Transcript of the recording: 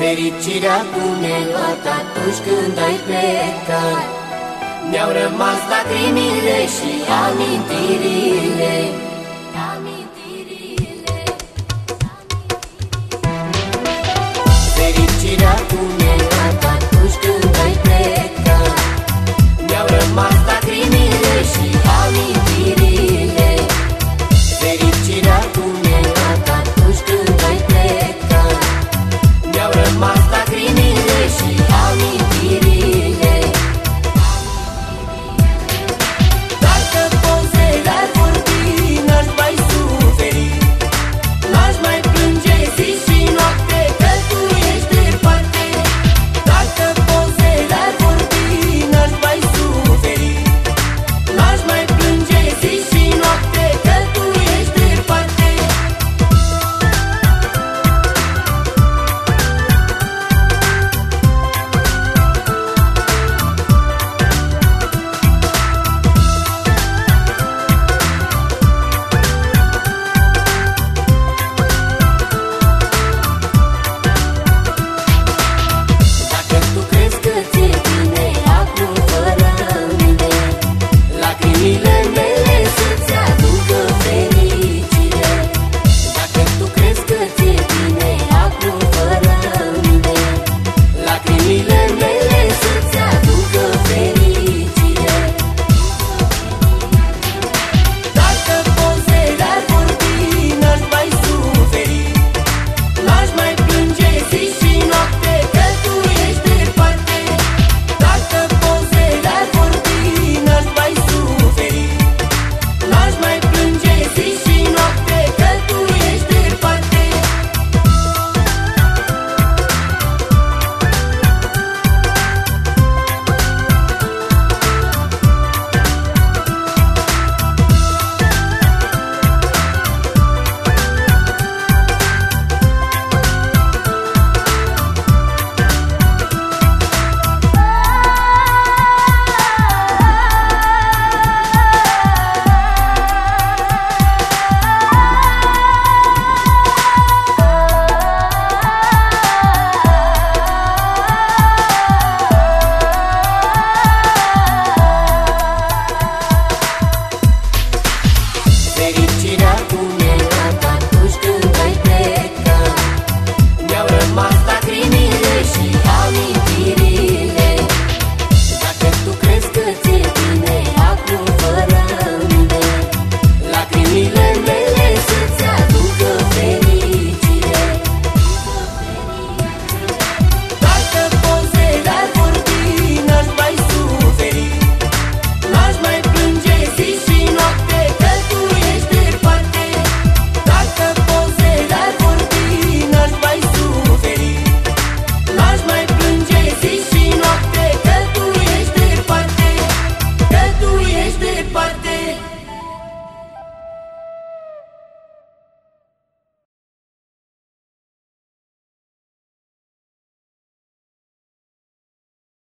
Fericirea tu ne atunci când ai plecat. Ne-au rămas lacrimile și amintirile.